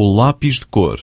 o lápis de cor.